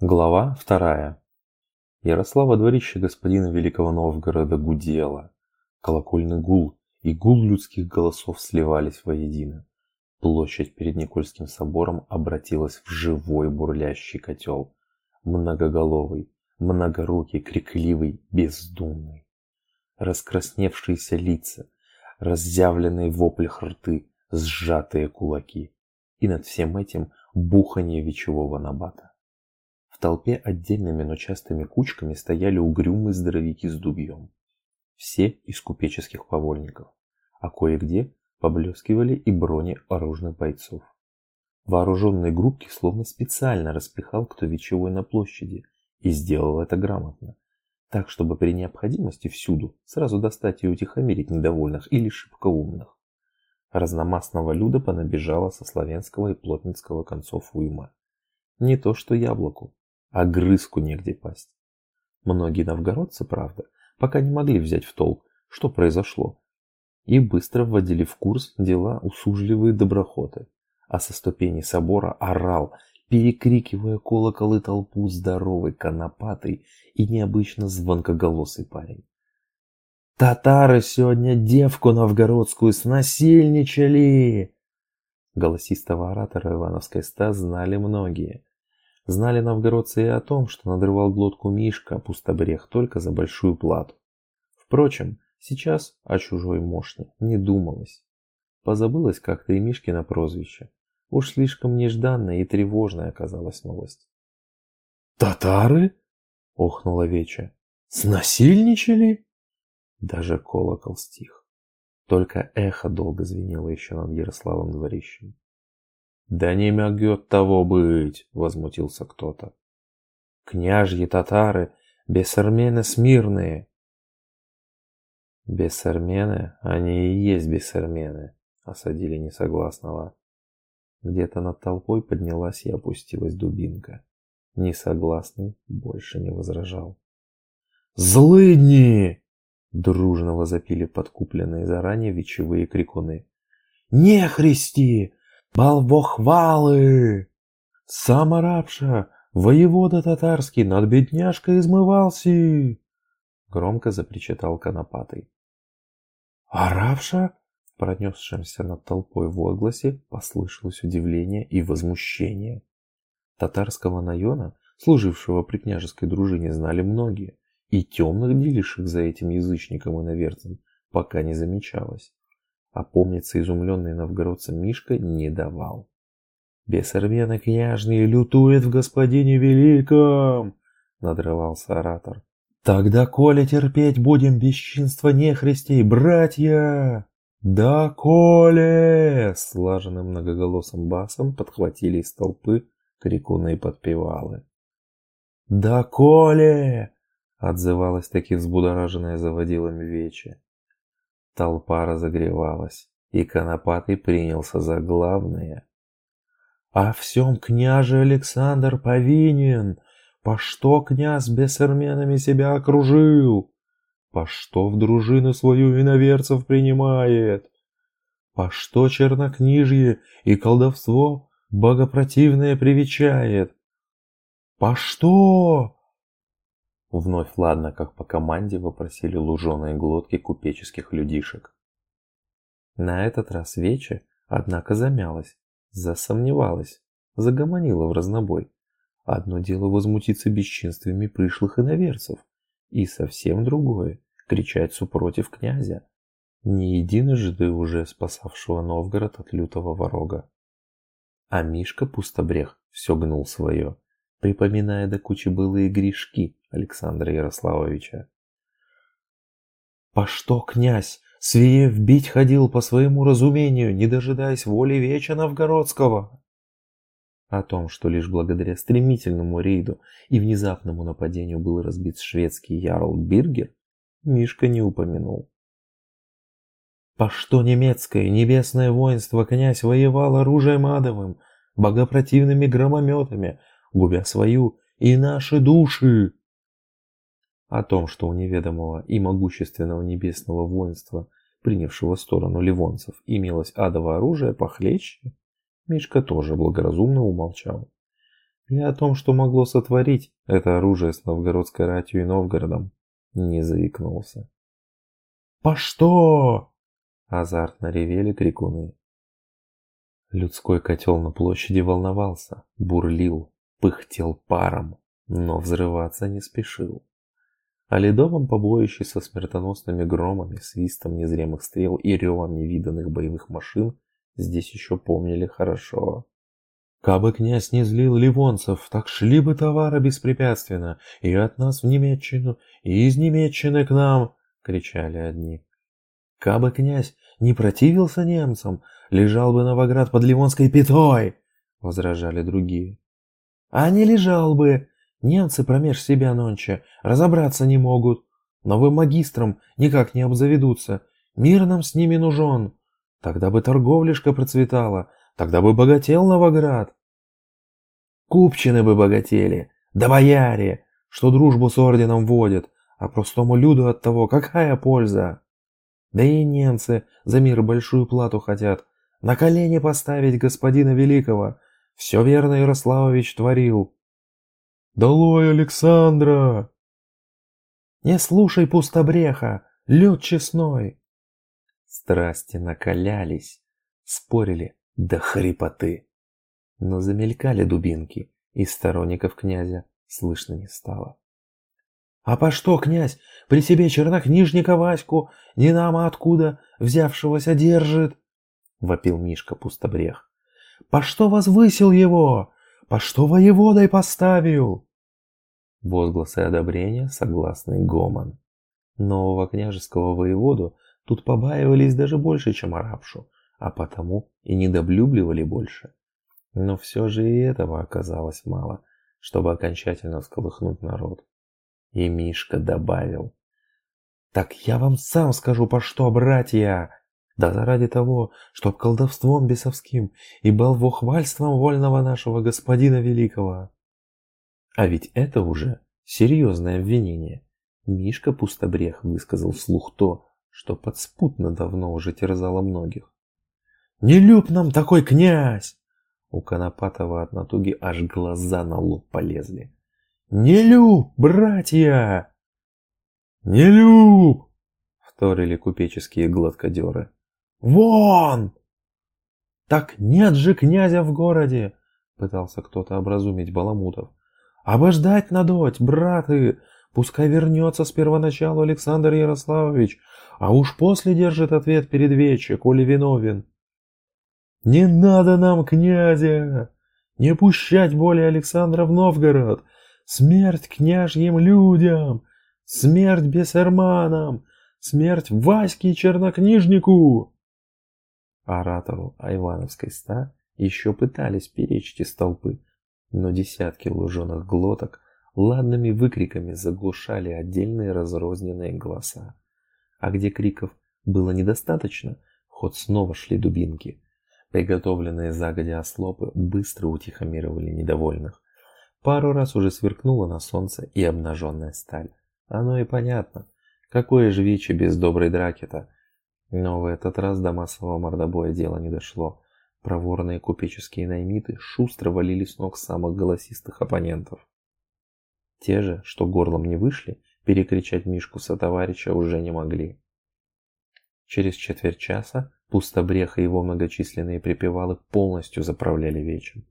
Глава вторая. Ярослава дворище господина Великого Новгорода гудело. Колокольный гул и гул людских голосов сливались воедино. Площадь перед Никольским собором обратилась в живой бурлящий котел. Многоголовый, многорукий, крикливый, бездумный. Раскрасневшиеся лица, разъявленные вопли рты, сжатые кулаки. И над всем этим бухание вечевого набата. В толпе отдельными, но частыми кучками стояли угрюмые здоровяки с дубьем. Все из купеческих повольников, а кое-где поблескивали и брони оружных бойцов. Вооруженные группки словно специально распихал кто вечевой на площади и сделал это грамотно, так чтобы при необходимости всюду сразу достать и утихомирить недовольных или шибкоумных. Разномастного люда понабежало со славянского и плотницкого концов уйма. Не то что яблоку, а грызку негде пасть. Многие новгородцы, правда, пока не могли взять в толк, что произошло, и быстро вводили в курс дела услужливые доброхоты, а со ступени собора орал, перекрикивая колоколы толпу здоровый, конопатый и необычно звонкоголосый парень. «Татары сегодня девку новгородскую снасильничали!» Голосистого оратора Ивановской ста знали многие, Знали новгородцы и о том, что надрывал глотку Мишка пустобрех только за большую плату. Впрочем, сейчас о чужой мощной не думалось. Позабылось как-то и Мишкино прозвище. Уж слишком нежданная и тревожная оказалась новость. «Татары?» — охнула Веча. «Снасильничали?» Даже колокол стих. Только эхо долго звенело еще над Ярославом дворищем. «Да не могет того быть!» — возмутился кто-то. «Княжьи татары, бессармены смирные!» «Бессармены? Они и есть бессармены!» — осадили несогласного. Где-то над толпой поднялась и опустилась дубинка. Несогласный больше не возражал. «Злыдни!» — дружно возопили подкупленные заранее вечевые крикуны. «Не христи! Балбохвалы! Сам арабша, воевода татарский, над бедняжкой измывался!» Громко запричитал Конопатый. «Арабша?» В пронесшемся над толпой возгласе послышалось удивление и возмущение. Татарского наёна, служившего при княжеской дружине, знали многие, и темных деливших за этим язычником и наверцем пока не замечалось. Опомниться изумленный новгородцем Мишка не давал. «Бессермена княжный лютует в господине великом!» — надрывался оратор. «Тогда, коли терпеть будем бесчинство нехристей, братья!» «Да, коли!» — слаженным многоголосым басом подхватили из толпы крикуны и подпевалы. «Да, коли!» — отзывалась таки взбудораженная заводилами вече. Толпа разогревалась, и Конопатый принялся за главное. «А всем княже Александр повинен! По что князь бессерменами себя окружил? По что в дружину свою иноверцев принимает? По что чернокнижье и колдовство богопротивное привечает? По что?» Вновь ладно, как по команде вопросили луженые глотки купеческих людишек. На этот раз Вече, однако, замялась, засомневалась, загомонила в разнобой. Одно дело возмутиться бесчинствами пришлых иноверцев, и совсем другое — кричать супротив князя, не единожды уже спасавшего Новгород от лютого ворога. А Мишка Пустобрех все гнул свое, припоминая до кучи былые грешки Александра Ярославовича. «По что, князь, Свиев бить ходил по своему разумению, не дожидаясь воли Веча Новгородского?» О том, что лишь благодаря стремительному рейду и внезапному нападению был разбит шведский ярл Биргер, Мишка не упомянул. По что немецкое небесное воинство князь воевал оружием адовым, богопротивными громометами, губя свою и наши души. О том, что у неведомого и могущественного небесного воинства, принявшего сторону ливонцев, имелось адово оружие похлеще, Мишка тоже благоразумно умолчал. и о том, что могло сотворить это оружие с новгородской ратью и Новгородом, не заикнулся. «По что?» – азартно ревели крикуны. Людской котел на площади волновался, бурлил, пыхтел паром, но взрываться не спешил. О ледовом побоище со смертоносными громами, свистом незримых стрел и ревом невиданных боевых машин здесь еще помнили хорошо. Кабы князь не злил ливонцев, так шли бы товары беспрепятственно, и от нас в Немеччину, и из Немеччины к нам, — кричали одни. Кабы князь не противился немцам, лежал бы Новоград под Ливонской пятой, — возражали другие. А не лежал бы, Немцы промеж себя нонче разобраться не могут. Новым магистром никак не обзаведутся. Мир нам с ними нужен. Тогда бы торговлишка процветала, тогда бы богател Новоград. Купчины бы богатели, да бояре, что дружбу с орденом водят, а простому люду от того какая польза? Да и немцы за мир большую плату хотят, на колени поставить господина Великого. Все верно Ярославович творил. «Долой Александра!» «Не слушай пустобреха, лед честной!» Страсти накалялись, спорили до хрипоты. Но замелькали дубинки, и сторонников князя слышно не стало. «А по что, князь, при себе чернокнижника Ваську, не а откуда, взявшегося держит?» — вопил Мишка пустобрех. «По что возвысил его? По что воеводой поставил?» Возгласы одобрения, согласный гомон. Нового княжеского воеводу тут побаивались даже больше, чем арабшу, а потому и недоблюбливали больше. Но все же и этого оказалось мало, чтобы окончательно всколыхнуть народ. И Мишка добавил. «Так я вам сам скажу, по что, братья!» Да заради того, чтоб колдовством бесовским и балвохвальством вольного нашего господина великого. А ведь это уже серьезное обвинение. Мишка Пустобрех высказал вслух то, что подспутно давно уже терзало многих. «Не люб нам такой князь!» У Конопатова от натуги аж глаза на лоб полезли. «Не люб, братья!» «Не люб!» — вторили купеческие гладкодеры. «Вон!» «Так нет же князя в городе!» — пытался кто-то образумить Баламутов. Обождать надоть, браты, пускай вернется с первоначалу Александр Ярославович, а уж после держит ответ перед вече, коли виновен. Не надо нам князя, не пущать более Александра в Новгород, смерть княжьим людям, смерть бесерманам, смерть Ваське чернокнижнику. Оратору Айвановской ста еще пытались перечить из толпы, но десятки луженых глоток ладными выкриками заглушали отдельные разрозненные голоса. А где криков было недостаточно, в ход снова шли дубинки. Приготовленные загодя ослопы быстро утихомировали недовольных. Пару раз уже сверкнула на солнце и обнаженная сталь. Оно и понятно. Какое же вече без доброй драки-то? Но в этот раз до массового мордобоя дело не дошло. Проворные купеческие наймиты шустро валили с ног самых голосистых оппонентов. Те же, что горлом не вышли, перекричать Мишку со товарища уже не могли. Через четверть часа Пустобрех и его многочисленные припевалы полностью заправляли вечер.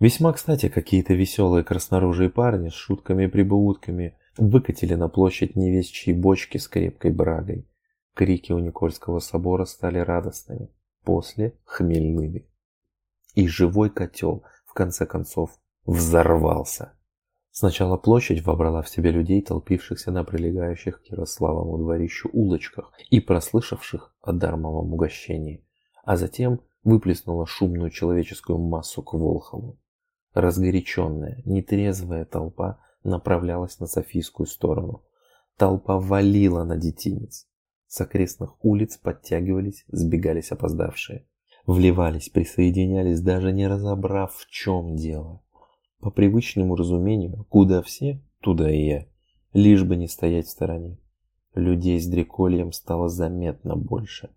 Весьма кстати, какие-то веселые красноружие парни с шутками и прибаутками выкатили на площадь невесть бочки с крепкой брагой. Крики у Никольского собора стали радостными после хмельными. И живой котел, в конце концов, взорвался. Сначала площадь вобрала в себя людей, толпившихся на прилегающих к Ярославому дворищу улочках и прослышавших о дармовом угощении, а затем выплеснула шумную человеческую массу к Волхову. Разгоряченная, нетрезвая толпа направлялась на Софийскую сторону. Толпа валила на детинец. С окрестных улиц подтягивались, сбегались опоздавшие. Вливались, присоединялись, даже не разобрав, в чем дело. По привычному разумению, куда все, туда и я. Лишь бы не стоять в стороне. Людей с дрекольем стало заметно больше.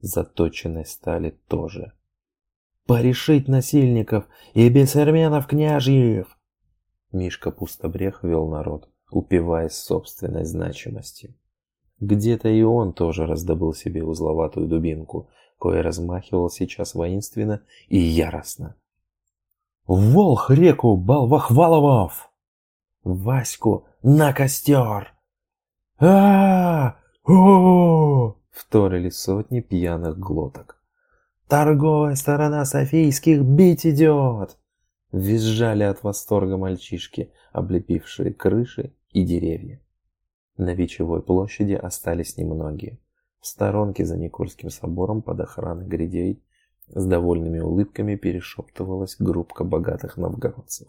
Заточенной стали тоже. «Порешить насильников и бесарменов княжьих!» Мишка Пустобрех вел народ, упиваясь собственной значимостью. Где-то и он тоже раздобыл себе узловатую дубинку, кое размахивал сейчас воинственно и яростно. «Волх реку Балвахваловов! Ваську на костер!» а о вторили сотни пьяных глоток. «Торговая сторона Софийских бить идет!» Визжали от восторга мальчишки, облепившие крыши и деревья. На Вечевой площади остались немногие. В сторонке за Никольским собором под охраной грядей с довольными улыбками перешептывалась группка богатых новгородцев.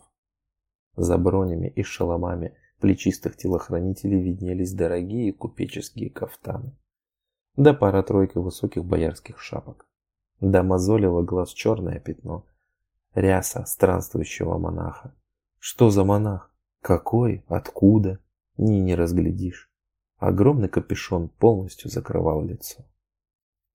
За бронями и шаломами плечистых телохранителей виднелись дорогие купеческие кафтаны. Да пара-тройка высоких боярских шапок. Да мозолило глаз черное пятно. Ряса странствующего монаха. Что за монах? Какой? Откуда? Ни не разглядишь. Огромный капюшон полностью закрывал лицо.